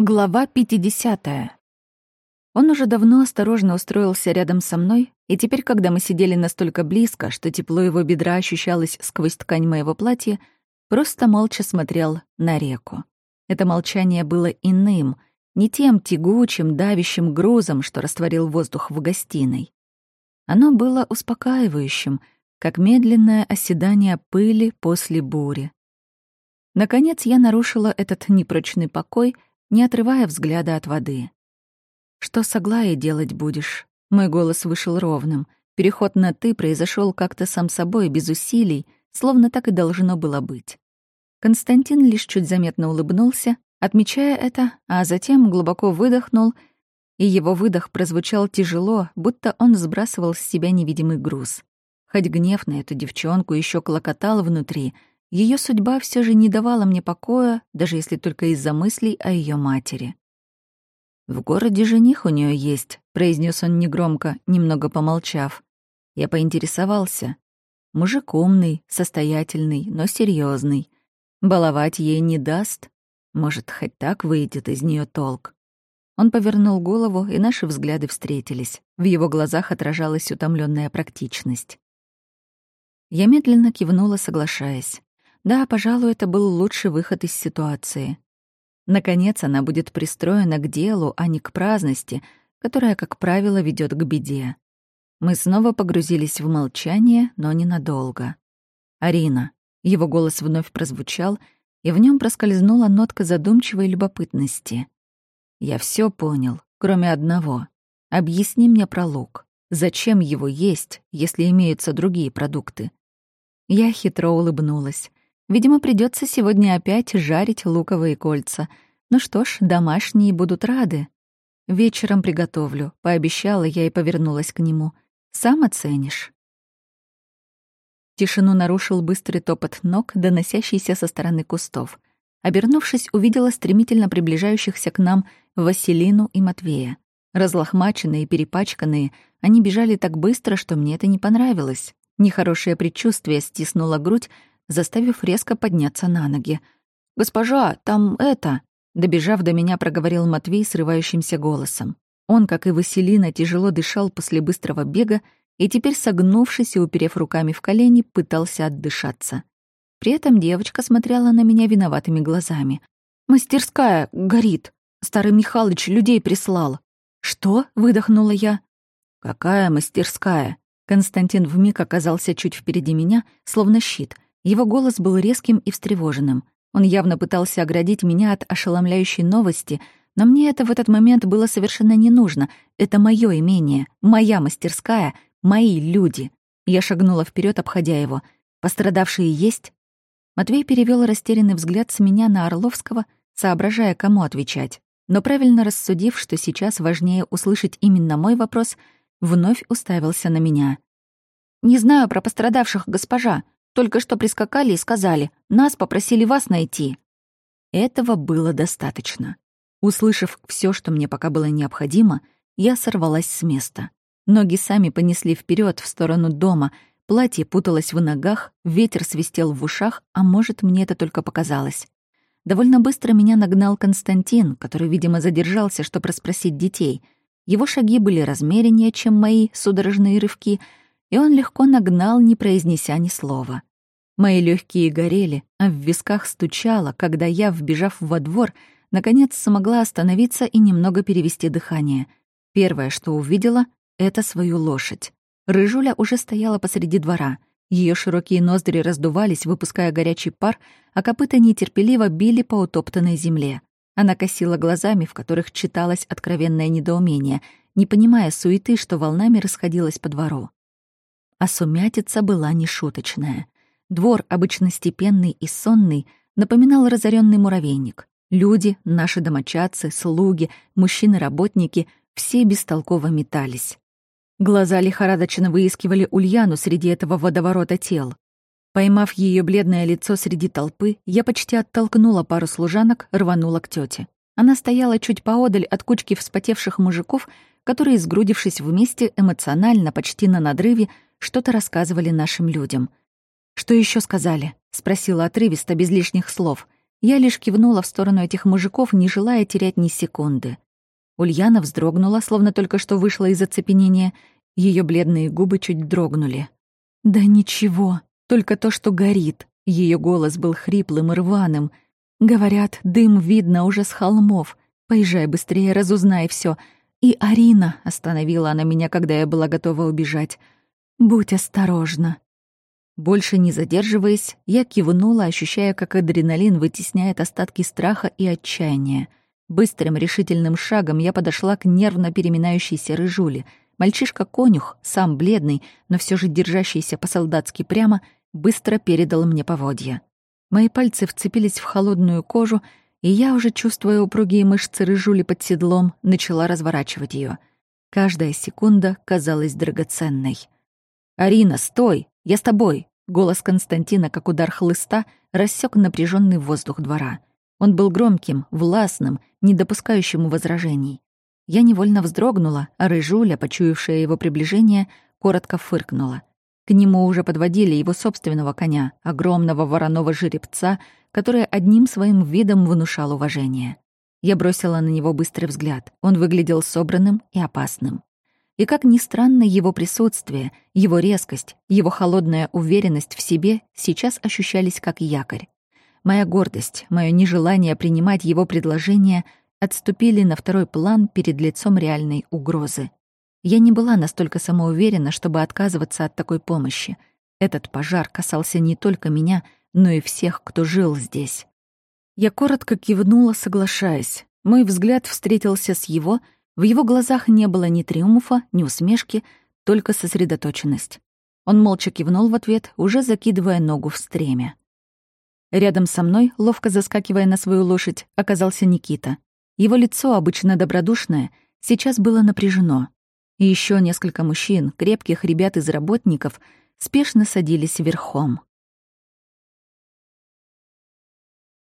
Глава 50. Он уже давно осторожно устроился рядом со мной, и теперь, когда мы сидели настолько близко, что тепло его бедра ощущалось сквозь ткань моего платья, просто молча смотрел на реку. Это молчание было иным, не тем тягучим, давящим грузом, что растворил воздух в гостиной. Оно было успокаивающим, как медленное оседание пыли после бури. Наконец я нарушила этот непрочный покой — не отрывая взгляда от воды. «Что с Аглаей делать будешь?» Мой голос вышел ровным. Переход на «ты» произошел как-то сам собой, без усилий, словно так и должно было быть. Константин лишь чуть заметно улыбнулся, отмечая это, а затем глубоко выдохнул, и его выдох прозвучал тяжело, будто он сбрасывал с себя невидимый груз. Хоть гнев на эту девчонку еще клокотал внутри — ее судьба все же не давала мне покоя, даже если только из-за мыслей о ее матери. «В городе жених у нее есть», — произнес он негромко, немного помолчав. Я поинтересовался. Мужик умный, состоятельный, но серьезный. Баловать ей не даст. Может, хоть так выйдет из нее толк. Он повернул голову, и наши взгляды встретились. В его глазах отражалась утомленная практичность. Я медленно кивнула, соглашаясь. Да, пожалуй, это был лучший выход из ситуации. Наконец она будет пристроена к делу, а не к праздности, которая, как правило, ведет к беде. Мы снова погрузились в молчание, но ненадолго. «Арина». Его голос вновь прозвучал, и в нем проскользнула нотка задумчивой любопытности. «Я все понял, кроме одного. Объясни мне про лук. Зачем его есть, если имеются другие продукты?» Я хитро улыбнулась. Видимо, придется сегодня опять жарить луковые кольца. Ну что ж, домашние будут рады. Вечером приготовлю, пообещала я и повернулась к нему. Сам оценишь. Тишину нарушил быстрый топот ног, доносящийся со стороны кустов. Обернувшись, увидела стремительно приближающихся к нам Василину и Матвея. Разлохмаченные перепачканные, они бежали так быстро, что мне это не понравилось. Нехорошее предчувствие стиснуло грудь, заставив резко подняться на ноги. «Госпожа, там это...» Добежав до меня, проговорил Матвей срывающимся голосом. Он, как и Василина, тяжело дышал после быстрого бега и теперь, согнувшись и уперев руками в колени, пытался отдышаться. При этом девочка смотрела на меня виноватыми глазами. «Мастерская горит. Старый Михалыч людей прислал». «Что?» — выдохнула я. «Какая мастерская?» Константин вмиг оказался чуть впереди меня, словно щит — его голос был резким и встревоженным. Он явно пытался оградить меня от ошеломляющей новости, но мне это в этот момент было совершенно не нужно. Это мое имение, моя мастерская, мои люди. Я шагнула вперед, обходя его. Пострадавшие есть? Матвей перевел растерянный взгляд с меня на Орловского, соображая, кому отвечать. Но правильно рассудив, что сейчас важнее услышать именно мой вопрос, вновь уставился на меня. «Не знаю про пострадавших, госпожа. Только что прискакали и сказали, нас попросили вас найти». Этого было достаточно. Услышав все, что мне пока было необходимо, я сорвалась с места. Ноги сами понесли вперед в сторону дома, платье путалось в ногах, ветер свистел в ушах, а может, мне это только показалось. Довольно быстро меня нагнал Константин, который, видимо, задержался, чтобы расспросить детей. Его шаги были размереннее, чем мои судорожные рывки, и он легко нагнал, не произнеся ни слова. Мои легкие горели, а в висках стучало, когда я, вбежав во двор, наконец смогла остановиться и немного перевести дыхание. Первое, что увидела, — это свою лошадь. Рыжуля уже стояла посреди двора. Ее широкие ноздри раздувались, выпуская горячий пар, а копыта нетерпеливо били по утоптанной земле. Она косила глазами, в которых читалось откровенное недоумение, не понимая суеты, что волнами расходилась по двору. А сумятица была нешуточная — Двор, обычно степенный и сонный, напоминал разоренный муравейник. Люди, наши домочадцы, слуги, мужчины-работники — все бестолково метались. Глаза лихорадочно выискивали Ульяну среди этого водоворота тел. Поймав ее бледное лицо среди толпы, я почти оттолкнула пару служанок, рванула к тете. Она стояла чуть поодаль от кучки вспотевших мужиков, которые, сгрудившись вместе, эмоционально, почти на надрыве, что-то рассказывали нашим людям — «Что еще сказали?» — спросила отрывисто, без лишних слов. Я лишь кивнула в сторону этих мужиков, не желая терять ни секунды. Ульяна вздрогнула, словно только что вышла из оцепенения. Ее бледные губы чуть дрогнули. «Да ничего, только то, что горит». Ее голос был хриплым и рваным. «Говорят, дым видно уже с холмов. Поезжай быстрее, разузнай все. И Арина остановила она меня, когда я была готова убежать. Будь осторожна». Больше не задерживаясь, я кивнула, ощущая, как адреналин вытесняет остатки страха и отчаяния. Быстрым решительным шагом я подошла к нервно переминающейся рыжуле. Мальчишка-конюх, сам бледный, но все же держащийся по-солдатски прямо, быстро передал мне поводья. Мои пальцы вцепились в холодную кожу, и я, уже чувствуя упругие мышцы рыжули под седлом, начала разворачивать ее. Каждая секунда казалась драгоценной. «Арина, стой! Я с тобой!» Голос Константина, как удар хлыста, рассек напряженный воздух двора. Он был громким, властным, не допускающим возражений. Я невольно вздрогнула, а Рыжуля, почуявшая его приближение, коротко фыркнула. К нему уже подводили его собственного коня, огромного вороного жеребца, который одним своим видом внушал уважение. Я бросила на него быстрый взгляд. Он выглядел собранным и опасным. И как ни странно, его присутствие, его резкость, его холодная уверенность в себе сейчас ощущались как якорь. Моя гордость, мое нежелание принимать его предложение отступили на второй план перед лицом реальной угрозы. Я не была настолько самоуверена, чтобы отказываться от такой помощи. Этот пожар касался не только меня, но и всех, кто жил здесь. Я коротко кивнула, соглашаясь. Мой взгляд встретился с его — в его глазах не было ни триумфа, ни усмешки, только сосредоточенность. Он молча кивнул в ответ, уже закидывая ногу в стремя. Рядом со мной, ловко заскакивая на свою лошадь, оказался Никита. Его лицо, обычно добродушное, сейчас было напряжено. И еще несколько мужчин, крепких ребят из работников, спешно садились верхом.